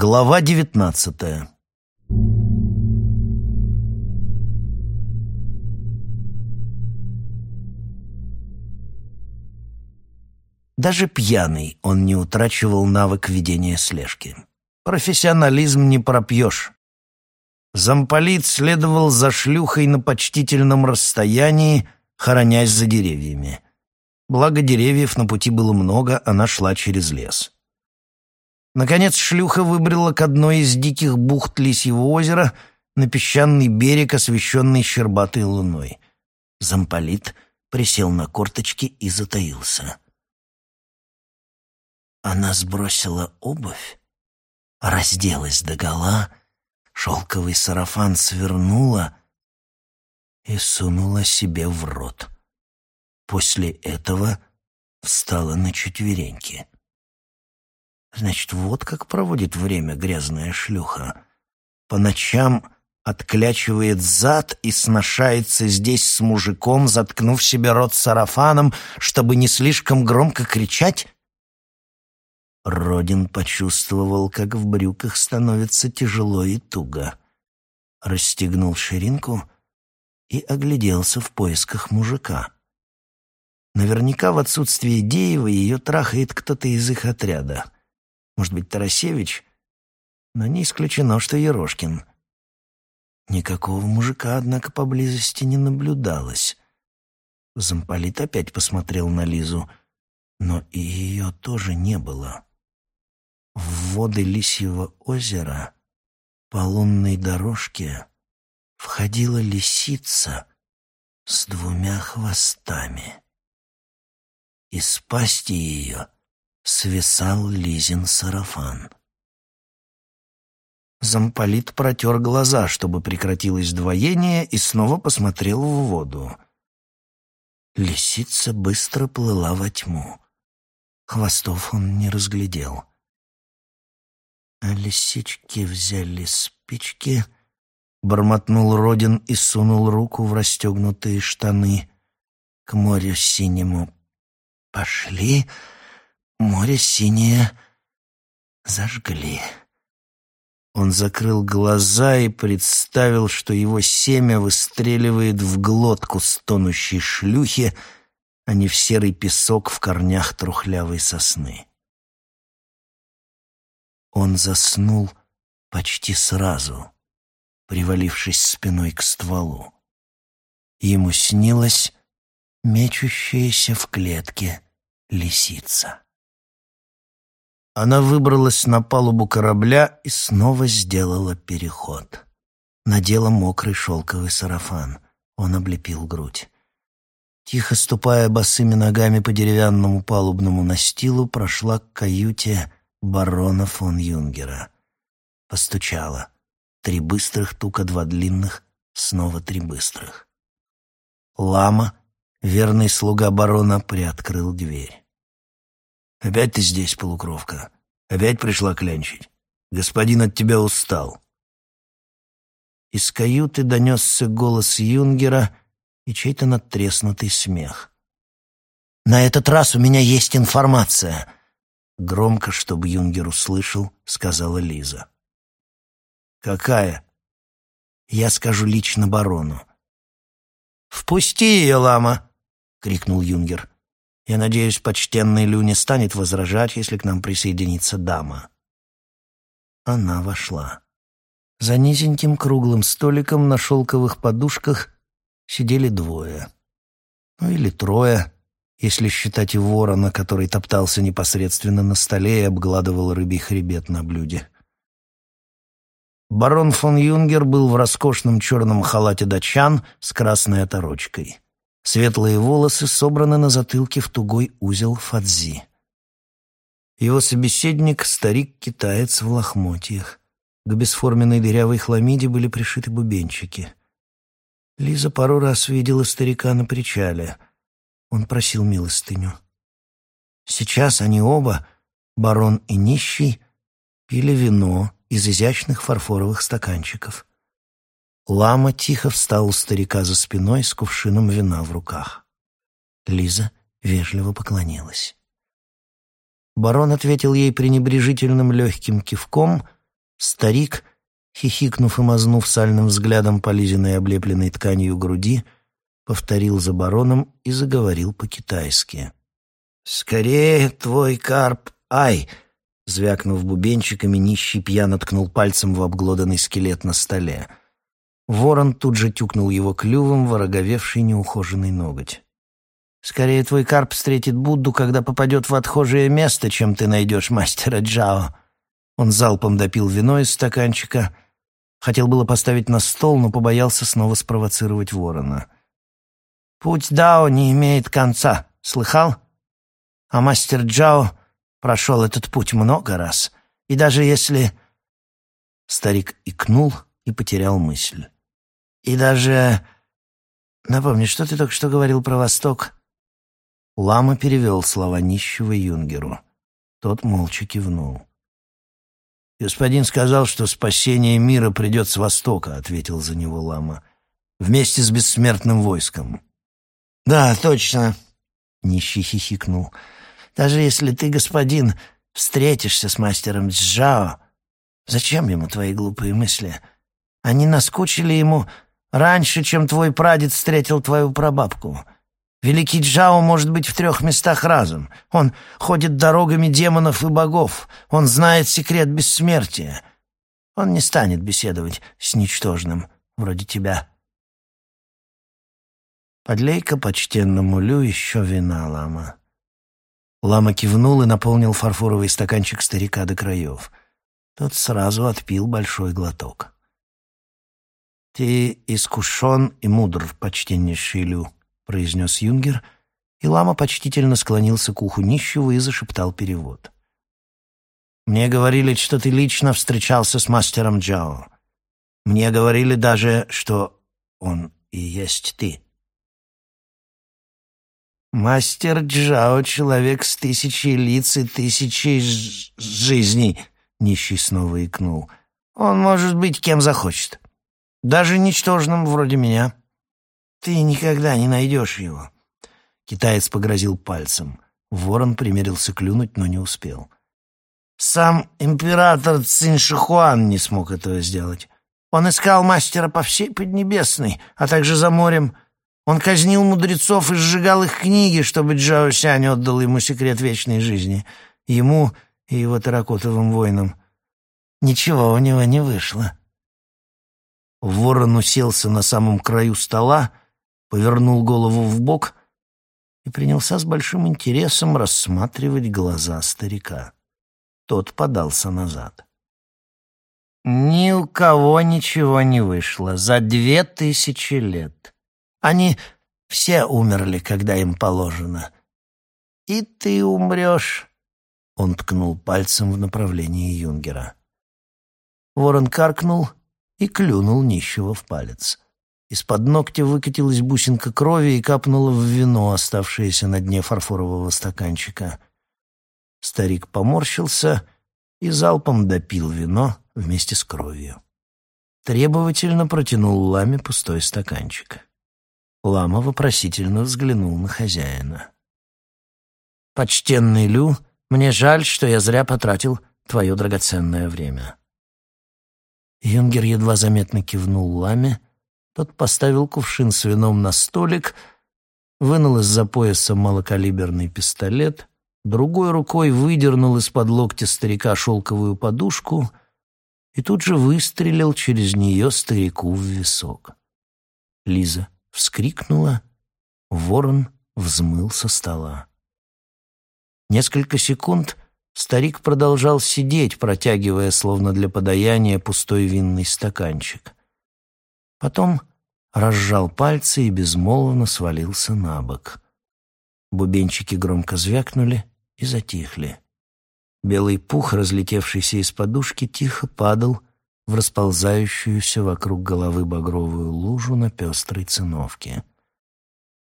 Глава девятнадцатая Даже пьяный он не утрачивал навык ведения слежки. Профессионализм не пропьешь. Замполит следовал за шлюхой на почтительном расстоянии, хоронясь за деревьями. Благо деревьев на пути было много, она шла через лес. Наконец шлюха выбрела к одной из диких бухт Лисьего озера на песчаный берег, освещенный щербатой луной. Замполит присел на корточки и затаился. Она сбросила обувь, разделась догола, шелковый сарафан свернула и сунула себе в рот. После этого встала на четвереньки. Значит, вот как проводит время грязная шлюха. По ночам отклячивает зад и сношается здесь с мужиком, заткнув себе рот сарафаном, чтобы не слишком громко кричать? Родин почувствовал, как в брюках становится тяжело и туго. Расстегнул ширинку и огляделся в поисках мужика. Наверняка в отсутствие Деева ее трахает кто-то из их отряда. Может быть, Тарасевич? Но не исключено, что Ерошкин. Никакого мужика, однако, поблизости не наблюдалось. Замполит опять посмотрел на Лизу, но и ее тоже не было. В воды Лисьего озера по лунной дорожке входила лисица с двумя хвостами. Из пасти ее свисал Лизин сарафан. Замполит протер глаза, чтобы прекратилось двоение, и снова посмотрел в воду. Лисица быстро плыла во тьму. Хвостов он не разглядел. А лисички взяли спички, бормотнул Родин и сунул руку в расстегнутые штаны. К морю синему пошли, море синее зажгли. Он закрыл глаза и представил, что его семя выстреливает в глотку стонущей шлюхи, а не в серый песок в корнях трухлявой сосны. Он заснул почти сразу, привалившись спиной к стволу. Ему снилась мечущаяся в клетке лисица. Она выбралась на палубу корабля и снова сделала переход. Надела мокрый шелковый сарафан. Он облепил грудь. Тихо ступая босыми ногами по деревянному палубному настилу, прошла к каюте барона фон Юнгера. Постучала. Три быстрых тука, два длинных, снова три быстрых. Лама, верный слуга барона, приоткрыл дверь. «Опять ты здесь, полукровка? Опять пришла клянчить? Господин от тебя устал». Из каюты донесся голос Юнгера и чей-то надтреснутый смех. «На этот раз у меня есть информация», Громко, чтобы Юнгер услышал, сказала Лиза. «Какая?» «Я скажу лично барону». «Впусти ее, лама!» — крикнул Юнгер. «Я надеюсь, почтенный Лю не станет возражать, если к нам присоединится дама». Она вошла. За низеньким круглым столиком на шелковых подушках сидели двое. Ну или трое если считать и ворона, который топтался непосредственно на столе и обгладывал рыбий хребет на блюде. Барон фон Юнгер был в роскошном черном халате датчан с красной оторочкой. Светлые волосы собраны на затылке в тугой узел фадзи. Его собеседник — старик-китаец в лохмотьях. К бесформенной дырявой хламиде были пришиты бубенчики. Лиза пару раз видела старика на причале — он просил милостыню. Сейчас они оба, барон и нищий, пили вино из изящных фарфоровых стаканчиков. Лама тихо встал у старика за спиной с кувшином вина в руках. Лиза вежливо поклонилась. Барон ответил ей пренебрежительным легким кивком, Старик, хихикнув и мазнув сальным взглядом по лизиной облепленной тканью груди, повторил за бароном и заговорил по-китайски. «Скорее, твой карп, ай!» Звякнув бубенчиками, нищий пьяно ткнул пальцем в обглоданный скелет на столе. Ворон тут же тюкнул его клювом в ороговевший неухоженный ноготь. «Скорее твой карп встретит Будду, когда попадет в отхожее место, чем ты найдешь мастера Джао». Он залпом допил вино из стаканчика. Хотел было поставить на стол, но побоялся снова спровоцировать ворона. «Путь Дао не имеет конца. Слыхал? А мастер Джао прошел этот путь много раз. И даже если...» Старик икнул и потерял мысль. «И даже...» «Напомни, что ты только что говорил про Восток?» Лама перевел слова нищего Юнгеру. Тот молча кивнул. «Господин сказал, что спасение мира придет с Востока», — ответил за него Лама, — «вместе с бессмертным войском». «Да, точно», — нищий хихикнул. Даже если ты, господин, встретишься с мастером Джао, зачем ему твои глупые мысли? Они наскучили ему раньше, чем твой прадед встретил твою прабабку. Великий Джао может быть в трех местах разом. Он ходит дорогами демонов и богов. Он знает секрет бессмертия. Он не станет беседовать с ничтожным, вроде тебя. Подлей-ка почтенному Лю еще вина, лама. Лама кивнул и наполнил фарфоровый стаканчик старика до краев. Тот сразу отпил большой глоток. «Ты искушен и мудр, почтеннейший Лю», — произнес Юнгер, и лама почтительно склонился к уху нищего и зашептал перевод. «Мне говорили, что ты лично встречался с мастером Джао. Мне говорили даже, что он и есть ты». «Мастер Джао — человек с тысячей лиц и тысячей жизней», — нищий снова икнул. «Он может быть кем захочет. Даже ничтожным вроде меня. Ты никогда не найдешь его». Китаец погрозил пальцем. Ворон примерился клюнуть, но не успел. Сам император Циншихуан не смог этого сделать. Он искал мастера по всей Поднебесной, а также за морем — он казнил мудрецов и сжигал их книги, чтобы Джао Сянь отдал ему секрет вечной жизни. Ему и его таракотовым воинам. Ничего у него не вышло. Ворон уселся на самом краю стола, повернул голову в бок и принялся с большим интересом рассматривать глаза старика. Тот подался назад. Ни у кого ничего не вышло за две тысячи лет. Они все умерли, когда им положено. И ты умрешь. Он ткнул пальцем в направлении Юнгера. Ворон каркнул и клюнул нищего в палец. Из-под ногтя выкатилась бусинка крови и капнула в вино, оставшееся на дне фарфорового стаканчика. Старик поморщился и залпом допил вино вместе с кровью. Требовательно протянул ламе пустой стаканчик. Лама вопросительно взглянул на хозяина. «Почтенный Лю, мне жаль, что я зря потратил твое драгоценное время». Юнгер едва заметно кивнул Ламе, тот поставил кувшин с вином на столик, вынул из-за пояса малокалиберный пистолет, другой рукой выдернул из-под локтя старика шелковую подушку и тут же выстрелил через нее старику в висок. Лиза вскрикнула, ворон взмыл со стола. Несколько секунд старик продолжал сидеть, протягивая, словно для подаяния, пустой винный стаканчик. Потом разжал пальцы и безмолвно свалился на бок. Бубенчики громко звякнули и затихли. Белый пух, разлетевшийся из подушки, тихо падал в расползающуюся вокруг головы багровую лужу на пестрой циновке.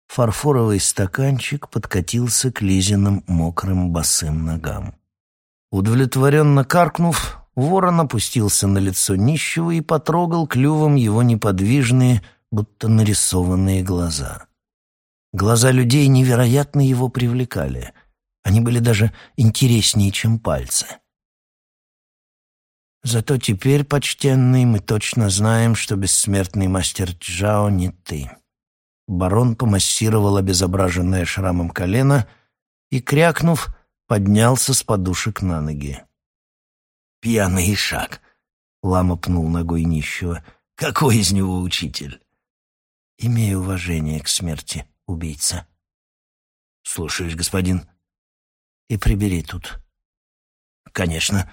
Фарфоровый стаканчик подкатился к Лизиным мокрым босым ногам. Удовлетворенно каркнув, ворон опустился на лицо нищего и потрогал клювом его неподвижные, будто нарисованные глаза. Глаза людей невероятно его привлекали. Они были даже интереснее, чем пальцы. Зато теперь, почтенный, мы точно знаем, что бессмертный мастер Джао не ты. Барон помассировал обезображенное шрамом колено и, крякнув, поднялся с подушек на ноги. «Пьяный шаг!» — лама пнул ногой нищего. «Какой из него учитель?» «Имею уважение к смерти, убийца». «Слушаюсь, господин». «И прибери тут». «Конечно».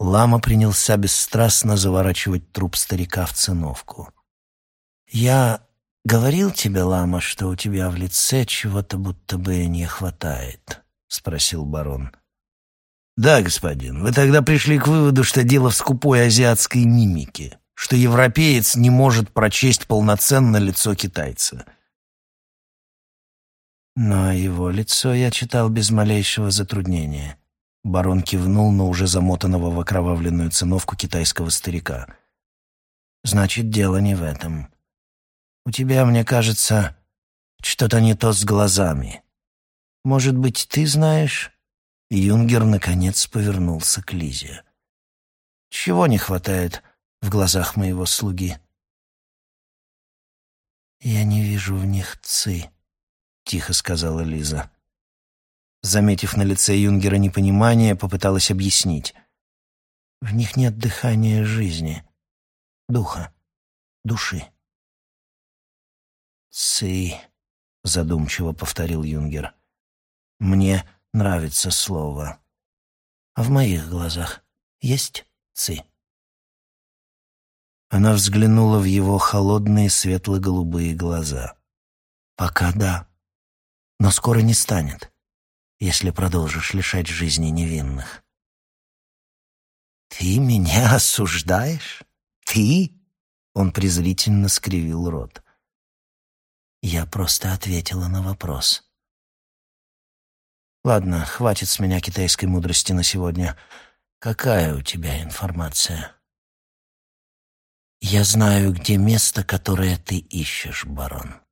Лама принялся бесстрастно заворачивать труп старика в циновку. «Я говорил тебе, Лама, что у тебя в лице чего-то будто бы не хватает?» — спросил барон. «Да, господин, вы тогда пришли к выводу, что дело в скупой азиатской мимике, что европеец не может прочесть полноценно лицо китайца». Но его лицо я читал без малейшего затруднения — Барон кивнул на уже замотанного в окровавленную циновку китайского старика. «Значит, дело не в этом. У тебя, мне кажется, что-то не то с глазами. Может быть, ты знаешь?» Юнгер, наконец, повернулся к Лизе. «Чего не хватает в глазах моего слуги?» «Я не вижу в них ци», — тихо сказала Лиза. Заметив на лице Юнгера непонимание, попыталась объяснить. В них нет дыхания жизни, духа, души. «Ци», — задумчиво повторил Юнгер. «Мне нравится слово. А в моих глазах есть ци?» Она взглянула в его холодные светло-голубые глаза. «Пока да, но скоро не станет если продолжишь лишать жизни невинных. «Ты меня осуждаешь? Ты?» Он презрительно скривил рот. Я просто ответила на вопрос. «Ладно, хватит с меня китайской мудрости на сегодня. Какая у тебя информация?» «Я знаю, где место, которое ты ищешь, барон».